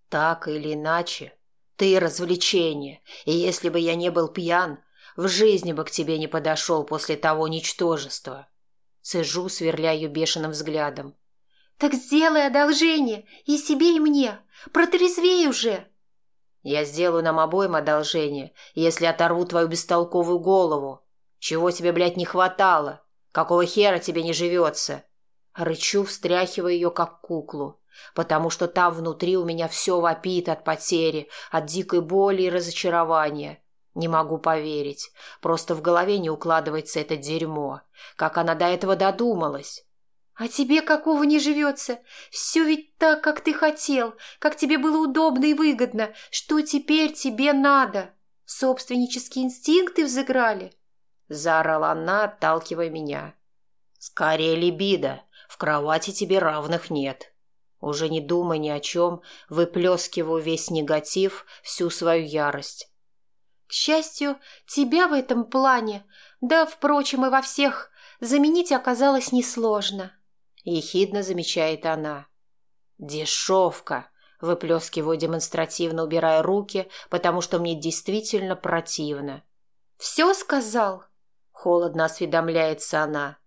Speaker 1: Так или иначе, ты развлечение, и если бы я не был пьян, в жизни бы к тебе не подошел после того ничтожества. Цежу, сверляю бешеным взглядом.
Speaker 2: «Так сделай одолжение и себе, и мне. Протрезвей уже!»
Speaker 1: «Я сделаю нам обоим одолжение, если оторву твою бестолковую голову. Чего тебе, блядь, не хватало? Какого хера тебе не живется?» Рычу, встряхивая ее, как куклу, потому что там внутри у меня все вопит от потери, от дикой боли и разочарования. Не могу поверить. Просто в голове не укладывается это дерьмо. Как она до этого додумалась?
Speaker 2: «А тебе какого не живется? Все ведь так, как ты хотел, как тебе было удобно и выгодно. Что теперь тебе надо? Собственнические инстинкты взыграли?»
Speaker 1: Заорала она, отталкивая меня. «Скорее либидо. В кровати тебе равных нет». Уже не думая ни о чем, выплескиваю весь негатив, всю свою ярость.
Speaker 2: К счастью, тебя в этом плане, да, впрочем, и во всех, заменить оказалось несложно.
Speaker 1: — ехидно замечает она. «Дешевка!» — выплескиваю демонстративно, убирая руки, потому что мне действительно противно.
Speaker 2: «Все сказал?» — холодно осведомляется она.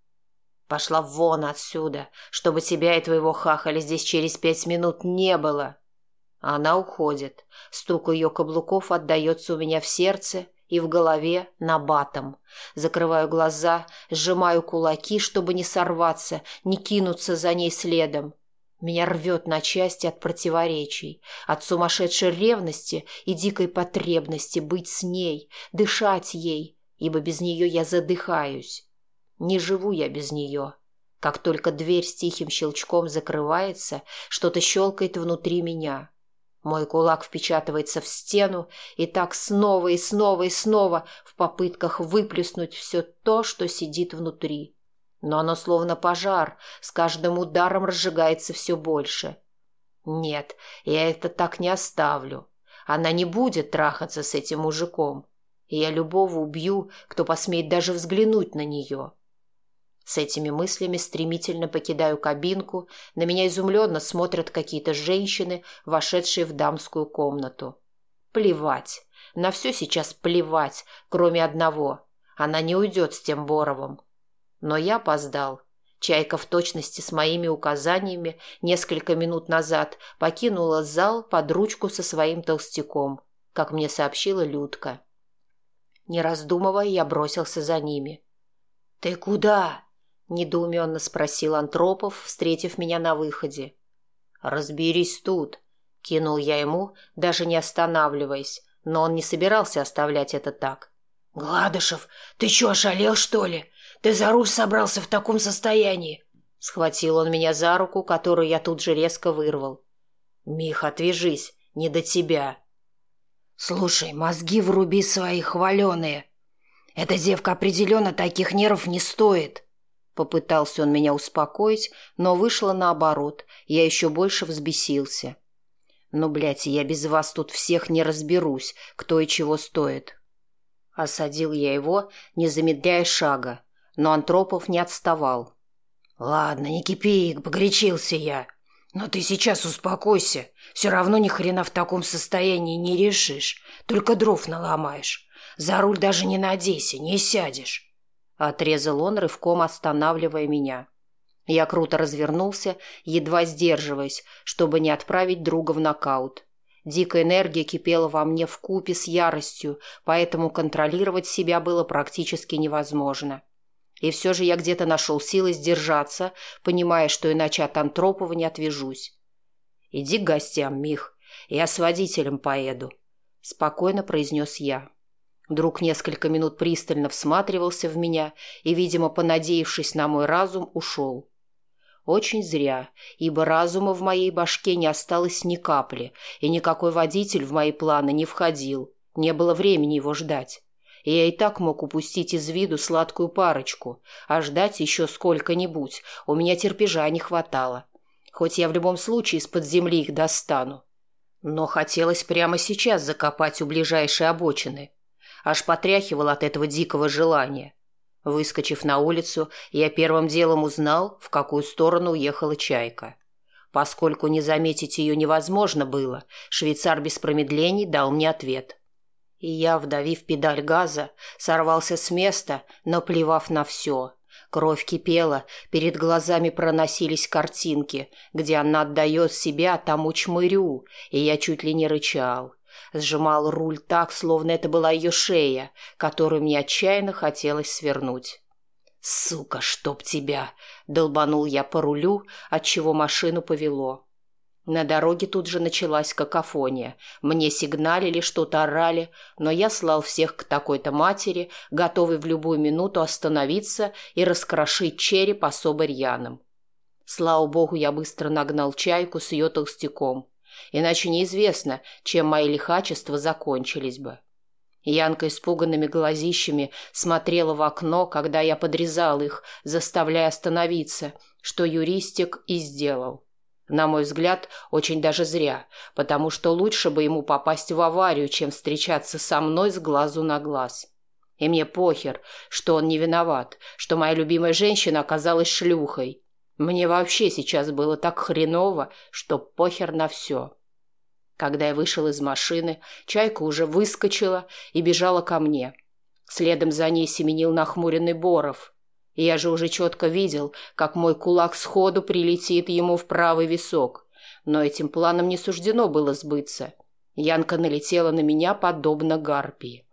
Speaker 1: «Пошла вон отсюда, чтобы тебя и твоего хахаля здесь через пять минут не было!» Она уходит. Стук ее каблуков отдается у меня в сердце, и в голове набатом. Закрываю глаза, сжимаю кулаки, чтобы не сорваться, не кинуться за ней следом. Меня рвет на части от противоречий, от сумасшедшей ревности и дикой потребности быть с ней, дышать ей, ибо без нее я задыхаюсь. Не живу я без нее. Как только дверь с тихим щелчком закрывается, что-то щелкает внутри меня — мой кулак впечатывается в стену, и так снова и снова и снова в попытках выплеснуть все то, что сидит внутри. Но оно словно пожар, с каждым ударом разжигается все больше. Нет, я это так не оставлю. Она не будет трахаться с этим мужиком. Я любого убью, кто посмеет даже взглянуть на нее. С этими мыслями стремительно покидаю кабинку, на меня изумленно смотрят какие-то женщины, вошедшие в дамскую комнату. Плевать, на все сейчас плевать, кроме одного. Она не уйдет с тем Боровым. Но я опоздал. Чайка в точности с моими указаниями несколько минут назад покинула зал под ручку со своим толстяком, как мне сообщила Людка. Не раздумывая, я бросился за ними. «Ты куда?» – недоуменно спросил Антропов, встретив меня на выходе. «Разберись тут», – кинул я ему, даже не останавливаясь, но он не собирался оставлять это так.
Speaker 3: «Гладышев, ты чё, ошалел, что ли? Ты за руль собрался в таком состоянии?»
Speaker 1: Схватил он меня за руку, которую я тут же резко вырвал. «Мих, отвяжись, не до тебя».
Speaker 3: «Слушай, мозги вруби свои хваленые. Эта девка определенно таких нервов не стоит».
Speaker 1: Попытался он меня успокоить, но вышло наоборот. Я еще больше взбесился. «Ну, блядь, я без вас тут всех не разберусь, кто и чего стоит». Осадил я его, не замедляя шага, но Антропов не отставал.
Speaker 3: «Ладно, не кипи, погорячился я. Но ты сейчас успокойся. Все равно ни хрена в таком состоянии не решишь. Только дров наломаешь. За руль даже не надейся, не сядешь».
Speaker 1: Отрезал он, рывком останавливая меня. Я круто развернулся, едва сдерживаясь, чтобы не отправить друга в нокаут. Дикая энергия кипела во мне в купе с яростью, поэтому контролировать себя было практически невозможно. И все же я где-то нашел силы сдержаться, понимая, что иначе от Антропова не отвяжусь. «Иди к гостям, Мих, я с водителем поеду», — спокойно произнес я. Друг несколько минут пристально всматривался в меня и, видимо, понадеявшись на мой разум, ушел. Очень зря, ибо разума в моей башке не осталось ни капли, и никакой водитель в мои планы не входил. Не было времени его ждать. И я и так мог упустить из виду сладкую парочку, а ждать еще сколько-нибудь у меня терпежа не хватало. Хоть я в любом случае из-под земли их достану. Но хотелось прямо сейчас закопать у ближайшей обочины. Аж потряхивал от этого дикого желания. Выскочив на улицу, я первым делом узнал, в какую сторону уехала чайка. Поскольку не заметить ее невозможно было, швейцар без промедлений дал мне ответ. И я, вдавив педаль газа, сорвался с места, наплевав на все. Кровь кипела, перед глазами проносились картинки, где она отдает себя тому чмырю, и я чуть ли не рычал сжимал руль так, словно это была ее шея, которую мне отчаянно хотелось свернуть. «Сука, чтоб тебя!» — долбанул я по рулю, отчего машину повело. На дороге тут же началась какофония. Мне сигналили, что-то орали, но я слал всех к такой-то матери, готовый в любую минуту остановиться и раскрошить череп особо рьяным. Слава богу, я быстро нагнал чайку с ее толстяком иначе неизвестно, чем мои лихачества закончились бы. Янка испуганными глазищами смотрела в окно, когда я подрезал их, заставляя остановиться, что юристик и сделал. На мой взгляд, очень даже зря, потому что лучше бы ему попасть в аварию, чем встречаться со мной с глазу на глаз. И мне похер, что он не виноват, что моя любимая женщина оказалась шлюхой, мне вообще сейчас было так хреново, что похер на все. Когда я вышел из машины, чайка уже выскочила и бежала ко мне. Следом за ней семенил нахмуренный Боров. Я же уже четко видел, как мой кулак сходу прилетит ему в правый висок. Но этим планом не суждено было сбыться. Янка налетела на меня подобно гарпии.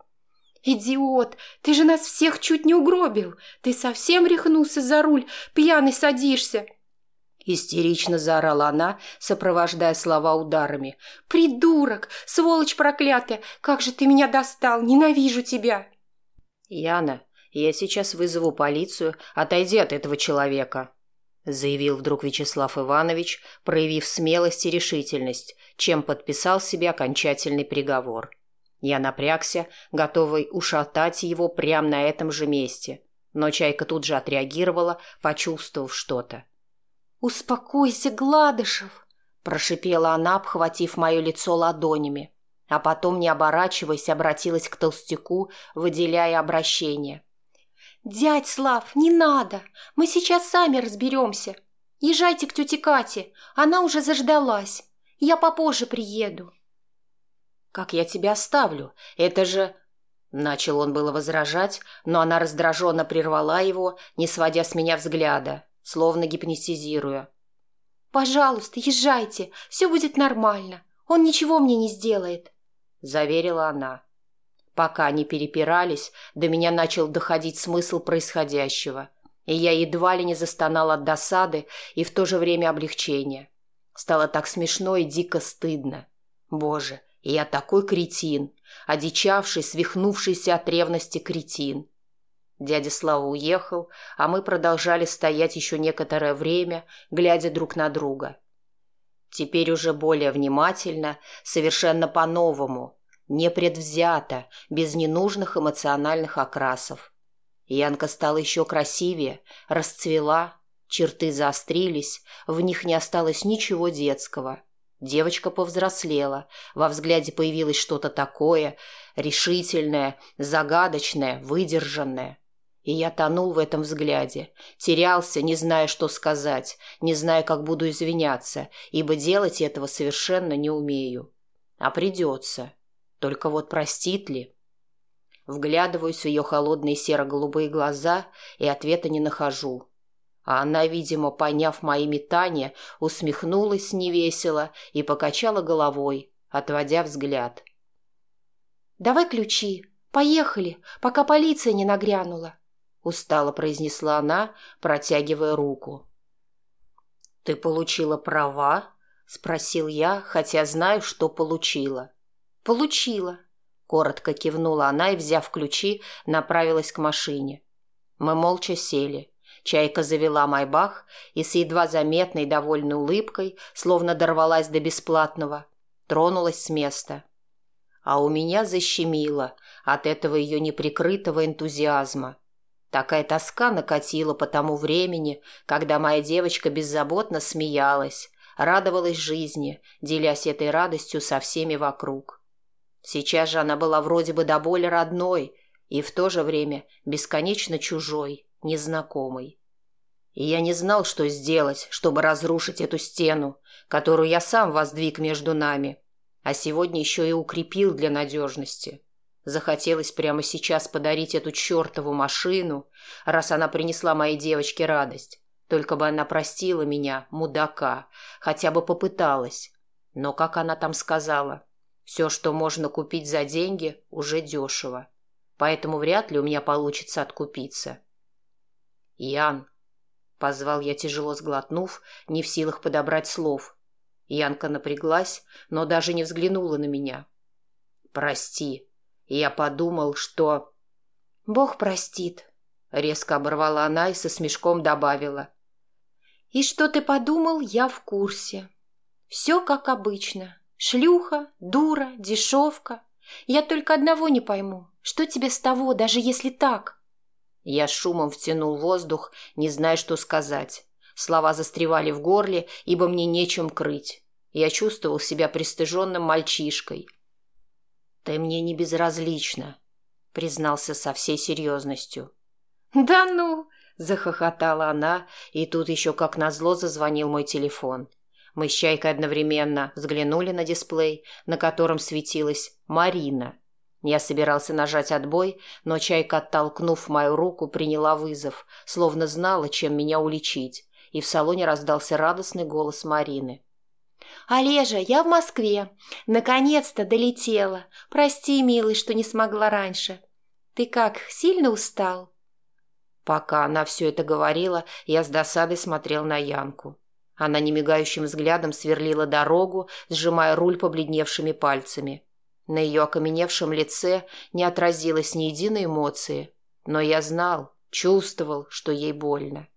Speaker 2: «Идиот! Ты же нас всех чуть не угробил! Ты совсем рехнулся за руль, пьяный садишься!»
Speaker 1: Истерично заорала она, сопровождая слова ударами.
Speaker 2: «Придурок! Сволочь проклятая! Как же ты меня достал! Ненавижу тебя!»
Speaker 1: «Яна, я сейчас вызову полицию. Отойди от этого человека!» заявил вдруг Вячеслав Иванович, проявив смелость и решительность, чем подписал себе окончательный приговор. Я напрягся, готовый ушатать его прямо на этом же месте. Но Чайка тут же отреагировала, почувствовав что-то.
Speaker 2: «Успокойся, Гладышев!» – прошипела она, обхватив мое лицо ладонями, а потом, не оборачиваясь, обратилась к толстяку, выделяя обращение. «Дядь Слав, не надо! Мы сейчас сами разберемся. Езжайте к тете Кате, она уже заждалась. Я попозже приеду».
Speaker 1: «Как я тебя оставлю? Это же...» Начал он было возражать, но она раздраженно прервала его, не сводя с меня взгляда, словно гипнотизируя.
Speaker 2: «Пожалуйста, езжайте, все будет нормально. Он ничего мне не сделает», —
Speaker 1: заверила она. Пока они перепирались, до меня начал доходить смысл происходящего, и я едва ли не застонал от досады и в то же время облегчения. Стало так смешно и дико стыдно. Боже, я такой кретин, одичавший, свихнувшийся от ревности кретин. Дядя Слава уехал, а мы продолжали стоять еще некоторое время, глядя друг на друга. Теперь уже более внимательно, совершенно по-новому, непредвзято, без ненужных эмоциональных окрасов. Янка стала еще красивее, расцвела, черты заострились, в них не осталось ничего детского. Девочка повзрослела, во взгляде появилось что-то такое, решительное, загадочное, выдержанное. И я тонул в этом взгляде, терялся, не зная, что сказать, не зная, как буду извиняться, ибо делать этого совершенно не умею. А придется. Только вот простит ли? Вглядываюсь в ее холодные серо-голубые глаза и ответа не нахожу. А она, видимо, поняв мои метания, усмехнулась невесело и покачала головой, отводя взгляд.
Speaker 2: «Давай ключи. Поехали, пока полиция не нагрянула», — устало произнесла она, протягивая руку.
Speaker 1: «Ты получила права?» — спросил я, хотя знаю, что получила.
Speaker 2: «Получила», — коротко кивнула она и, взяв ключи, направилась к машине.
Speaker 1: Мы молча сели. Чайка завела майбах и с едва заметной довольной улыбкой, словно дорвалась до бесплатного, тронулась с места. А у меня защемило от этого ее неприкрытого энтузиазма. Такая тоска накатила по тому времени, когда моя девочка беззаботно смеялась, радовалась жизни, делясь этой радостью со всеми вокруг. Сейчас же она была вроде бы до боли родной и в то же время бесконечно чужой, незнакомой. И я не знал, что сделать, чтобы разрушить эту стену, которую я сам воздвиг между нами, а сегодня еще и укрепил для надежности. Захотелось прямо сейчас подарить эту чертову машину, раз она принесла моей девочке радость. Только бы она простила меня, мудака, хотя бы попыталась. Но, как она там сказала, все, что можно купить за деньги, уже дешево. Поэтому вряд ли у меня получится откупиться. «Ян!» — позвал я, тяжело сглотнув, не в силах подобрать слов. Янка напряглась, но даже не взглянула на меня. «Прости. Я подумал, что...»
Speaker 2: «Бог простит», — резко оборвала она и со смешком добавила. «И что ты подумал, я в курсе. Все как обычно. Шлюха, дура, дешевка. Я только одного не пойму. Что тебе с того, даже если так?»
Speaker 1: Я шумом втянул воздух, не зная, что сказать. Слова застревали в горле, ибо мне нечем крыть. Я чувствовал себя пристыженным мальчишкой. «Ты мне не безразлична», — признался со всей серьезностью.
Speaker 2: «Да ну!»
Speaker 1: — захохотала она, и тут еще как назло зазвонил мой телефон. Мы с Чайкой одновременно взглянули на дисплей, на котором светилась «Марина». Я собирался нажать отбой, но Чайка, оттолкнув мою руку, приняла вызов, словно знала, чем меня уличить, и в салоне раздался радостный голос Марины.
Speaker 2: «Олежа, я в Москве. Наконец-то долетела. Прости, милый, что не смогла раньше. Ты как, сильно устал?»
Speaker 1: Пока она все это говорила, я с досадой смотрел на Янку. Она немигающим взглядом сверлила дорогу, сжимая руль побледневшими пальцами. На ее окаменевшем лице не отразилось ни единой эмоции, но я знал, чувствовал, что ей больно.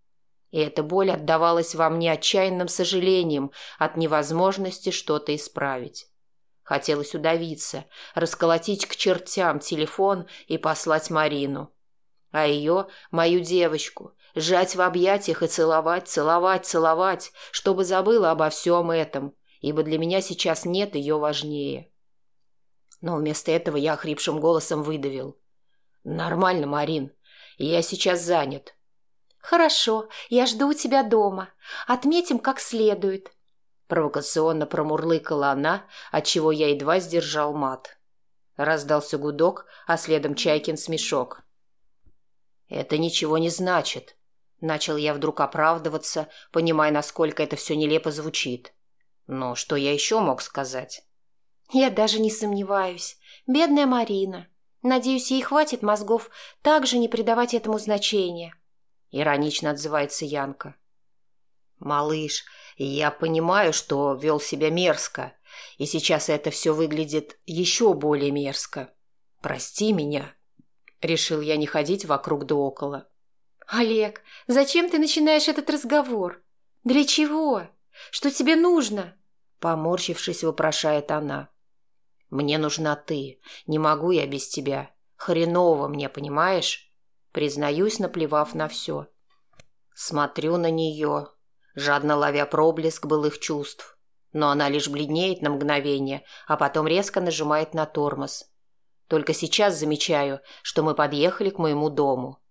Speaker 1: И эта боль отдавалась во мне отчаянным сожалением от невозможности что-то исправить. Хотелось удавиться, расколотить к чертям телефон и послать Марину.
Speaker 3: А ее, мою девочку, сжать в объятиях и целовать, целовать, целовать, чтобы забыла обо всем этом, ибо для меня сейчас нет ее важнее. Но вместо этого я хрипшим голосом выдавил. «Нормально, Марин. Я сейчас занят».
Speaker 2: «Хорошо, я жду тебя дома. Отметим как следует».
Speaker 3: Провокационно промурлыкала она, отчего я едва сдержал мат. Раздался гудок, а следом Чайкин смешок. «Это ничего не значит», — начал я вдруг оправдываться, понимая, насколько это все нелепо звучит. Но что я еще мог сказать?
Speaker 2: «Я даже не сомневаюсь. Бедная Марина. Надеюсь, ей хватит мозгов также не придавать этому значения».
Speaker 3: Иронично отзывается Янка. «Малыш, я понимаю, что вел себя мерзко, и сейчас это все выглядит еще более мерзко. Прости меня». Решил я не ходить вокруг да около.
Speaker 2: «Олег, зачем ты начинаешь этот разговор? Для чего? Что тебе нужно?»
Speaker 3: Поморщившись, вопрошает она. «Мне нужна ты. Не могу я без тебя. Хреново мне, понимаешь?» Признаюсь, наплевав на все. Смотрю на нее, жадно ловя проблеск былых чувств. Но она лишь бледнеет на мгновение, а потом резко нажимает на тормоз. Только сейчас замечаю, что мы подъехали к моему дому.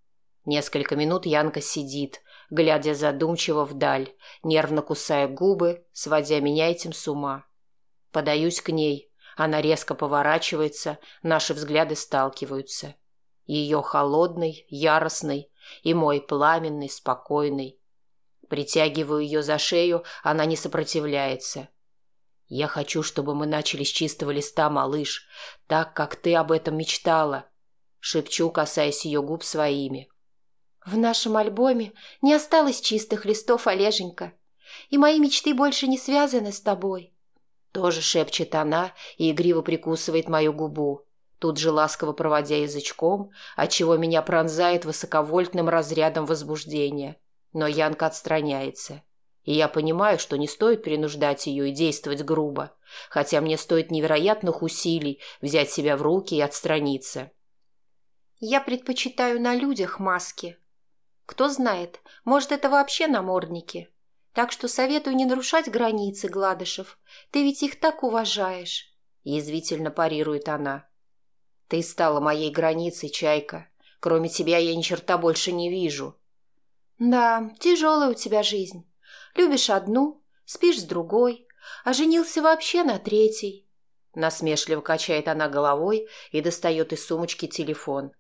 Speaker 3: Несколько минут Янка сидит, глядя задумчиво вдаль, нервно кусая губы, сводя меня этим с ума. Подаюсь к ней, она резко поворачивается, наши взгляды сталкиваются. Ее холодный, яростный и мой пламенный, спокойный. Притягиваю ее за шею, она не сопротивляется. «Я хочу, чтобы мы начали с чистого листа, малыш, так, как ты об этом мечтала», — шепчу, касаясь ее губ своими.
Speaker 2: В нашем альбоме не осталось чистых листов, Олеженька, и мои мечты больше не связаны с тобой.
Speaker 3: Тоже шепчет она и игриво прикусывает мою губу, тут же ласково проводя язычком, отчего меня пронзает высоковольтным разрядом возбуждения. Но Янка отстраняется. И я понимаю, что не стоит принуждать ее и действовать грубо, хотя мне стоит невероятных усилий взять себя в руки и отстраниться.
Speaker 2: Я предпочитаю на людях маски, кто знает, может, это вообще намордники. Так что советую не нарушать границы, Гладышев. Ты ведь их так уважаешь. Язвительно парирует она.
Speaker 3: Ты стала моей границей, Чайка. Кроме тебя я ни черта больше не вижу.
Speaker 2: Да, тяжелая у тебя жизнь. Любишь одну, спишь с другой, а женился вообще на третьей.
Speaker 3: Насмешливо качает она головой и достает из сумочки телефон.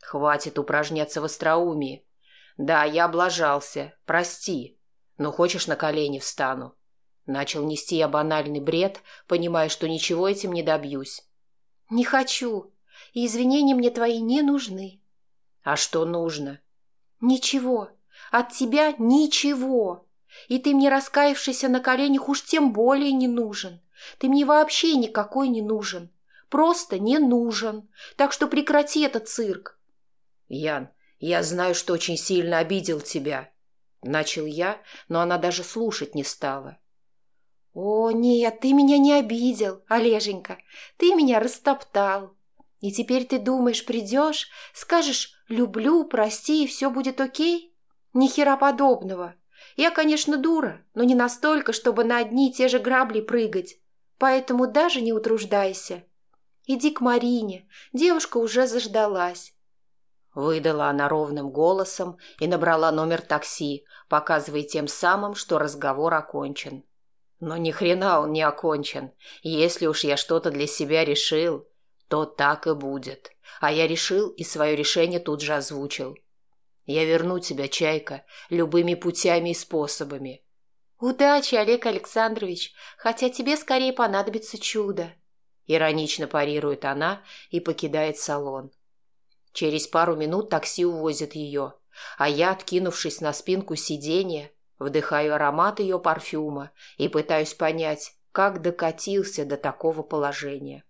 Speaker 3: Хватит упражняться в остроумии. Да, я облажался. Прости. Но хочешь, на колени встану. Начал нести я банальный бред, понимая, что ничего этим не добьюсь.
Speaker 2: Не хочу. И извинения мне твои не нужны.
Speaker 3: А что нужно?
Speaker 2: Ничего. От тебя ничего. И ты мне, раскаявшийся на коленях, уж тем более не нужен. Ты мне вообще никакой не нужен. Просто не нужен. Так что прекрати этот цирк.
Speaker 3: Ян, «Я знаю, что очень сильно обидел тебя», — начал я, но она даже слушать не стала.
Speaker 2: «О, нет, ты меня не обидел, Олеженька, ты меня растоптал. И теперь ты думаешь, придешь, скажешь «люблю, прости, и все будет окей»? Ни хера подобного. Я, конечно, дура, но не настолько, чтобы на одни и те же грабли прыгать. Поэтому даже не утруждайся. Иди к Марине, девушка уже заждалась.
Speaker 3: Выдала она ровным голосом и набрала номер такси, показывая тем самым, что разговор окончен. Но ни хрена он не окончен. Если уж я что-то для себя решил, то так и будет. А я решил и свое решение тут же озвучил. Я верну тебя, Чайка, любыми путями и способами.
Speaker 2: Удачи, Олег Александрович, хотя тебе скорее понадобится чудо.
Speaker 3: Иронично парирует она и покидает салон. Через пару минут такси увозит ее, а я, откинувшись на спинку сиденья, вдыхаю аромат ее парфюма и пытаюсь понять, как докатился до такого положения.